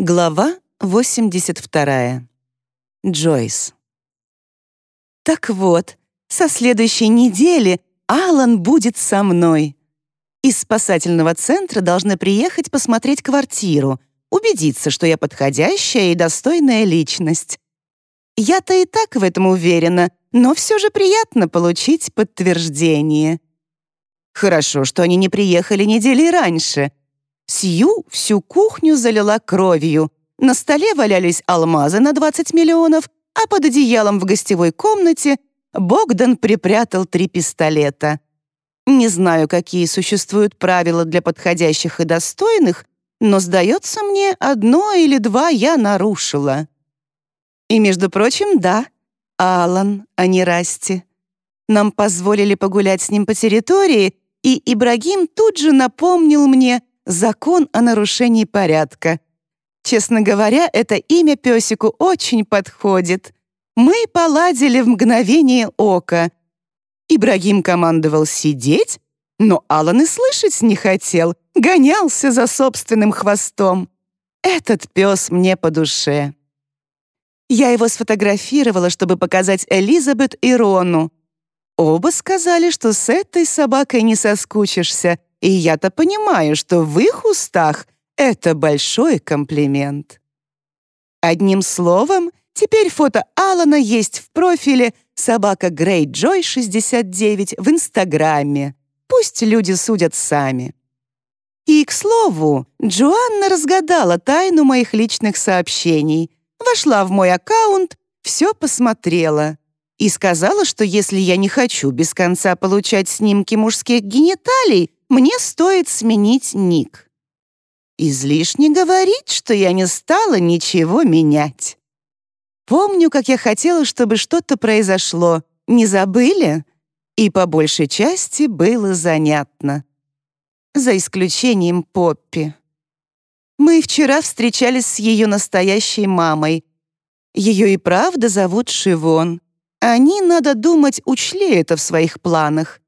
Глава 82. Джойс. Так вот, со следующей недели Алан будет со мной. Из спасательного центра должны приехать посмотреть квартиру, убедиться, что я подходящая и достойная личность. Я-то и так в этом уверена, но все же приятно получить подтверждение. Хорошо, что они не приехали недели раньше — Сью всю кухню залила кровью. На столе валялись алмазы на 20 миллионов, а под одеялом в гостевой комнате Богдан припрятал три пистолета. Не знаю, какие существуют правила для подходящих и достойных, но, сдается мне, одно или два я нарушила. И, между прочим, да, Алан, а не Расти. Нам позволили погулять с ним по территории, и Ибрагим тут же напомнил мне, закон о нарушении порядка. Честно говоря, это имя песику очень подходит. Мы поладили в мгновение ока. Ибрагим командовал сидеть, но Алан и слышать не хотел, гонялся за собственным хвостом. Этот пес мне по душе. Я его сфотографировала, чтобы показать Элизабет и Рону. Оба сказали, что с этой собакой не соскучишься, и я-то понимаю, что в их устах это большой комплимент. Одним словом, теперь фото Алана есть в профиле «Собака Грей Джой 69» в Инстаграме. Пусть люди судят сами. И, к слову, Джоанна разгадала тайну моих личных сообщений, вошла в мой аккаунт, все посмотрела и сказала, что если я не хочу без конца получать снимки мужских гениталий, мне стоит сменить ник. Излишне говорить, что я не стала ничего менять. Помню, как я хотела, чтобы что-то произошло. Не забыли? И по большей части было занятно. За исключением Поппи. Мы вчера встречались с ее настоящей мамой. Ее и правда зовут Шивон. Они, надо думать, учли это в своих планах.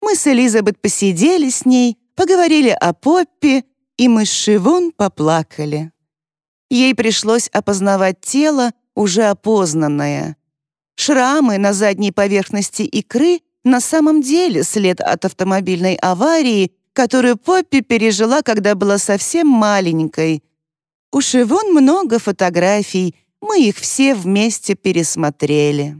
Мы с Элизабет посидели с ней, поговорили о Поппи, и мы с Шивон поплакали. Ей пришлось опознавать тело, уже опознанное. Шрамы на задней поверхности икры на самом деле след от автомобильной аварии, которую Поппи пережила, когда была совсем маленькой. У Шивон много фотографий, мы их все вместе пересмотрели.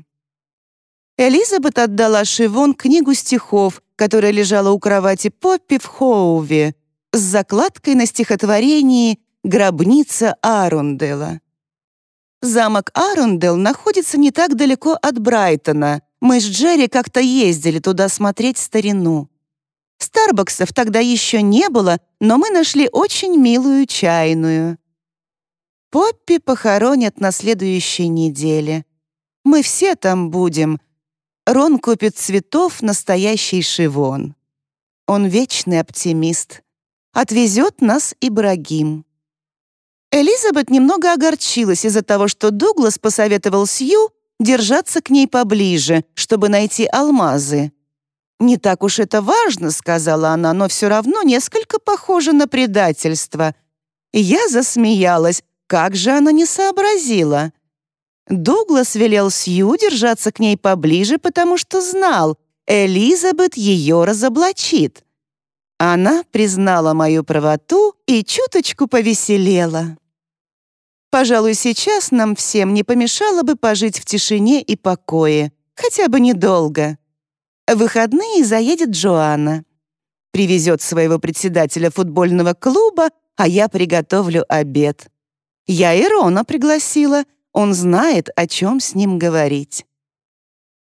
Элизабет отдала Шивон книгу стихов, которая лежала у кровати Поппи в Хоуве, с закладкой на стихотворении «Гробница Арундела». Замок Арундел находится не так далеко от Брайтона. Мы с Джерри как-то ездили туда смотреть старину. Старбаксов тогда еще не было, но мы нашли очень милую чайную. Поппи похоронят на следующей неделе. Мы все там будем, Рон купит цветов настоящий Шивон. Он вечный оптимист. Отвезет нас Ибрагим. Элизабет немного огорчилась из-за того, что Дуглас посоветовал Сью держаться к ней поближе, чтобы найти алмазы. «Не так уж это важно», — сказала она, «но все равно несколько похоже на предательство». Я засмеялась. Как же она не сообразила? Дуглас велел Сью держаться к ней поближе, потому что знал, Элизабет ее разоблачит. Она признала мою правоту и чуточку повеселела. Пожалуй, сейчас нам всем не помешало бы пожить в тишине и покое, хотя бы недолго. В выходные заедет Джоанна. Привезет своего председателя футбольного клуба, а я приготовлю обед. Я и Рона пригласила — он знает, о чем с ним говорить.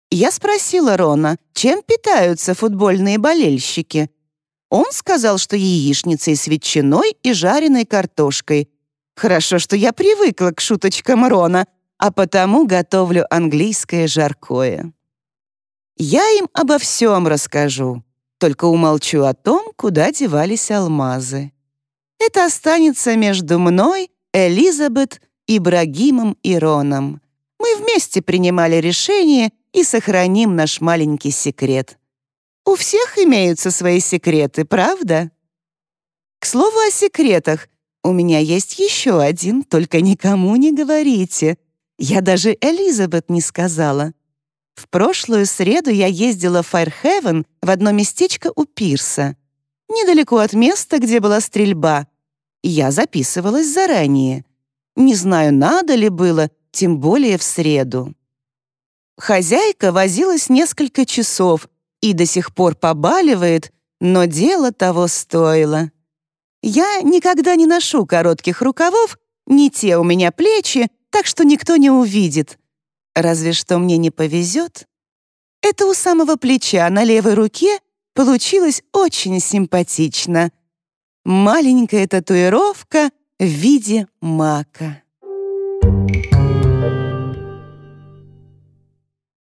Я спросила Рона, чем питаются футбольные болельщики. Он сказал, что яичницей с ветчиной и жареной картошкой. Хорошо, что я привыкла к шуточкам Рона, а потому готовлю английское жаркое. Я им обо всем расскажу, только умолчу о том, куда девались алмазы. Это останется между мной, Элизабет Ибрагимом Роном. Мы вместе принимали решение и сохраним наш маленький секрет. У всех имеются свои секреты, правда? К слову о секретах, У меня есть еще один, только никому не говорите. Я даже Элизабет не сказала. В прошлую среду я ездила в Файрхевен в одно местечко у пирса, недалеко от места, где была стрельба. Я записывалась заранее. Не знаю, надо ли было, тем более в среду. Хозяйка возилась несколько часов и до сих пор побаливает, но дело того стоило. Я никогда не ношу коротких рукавов, не те у меня плечи, так что никто не увидит. Разве что мне не повезет. Это у самого плеча на левой руке получилось очень симпатично. Маленькая татуировка в виде мака. Thank you.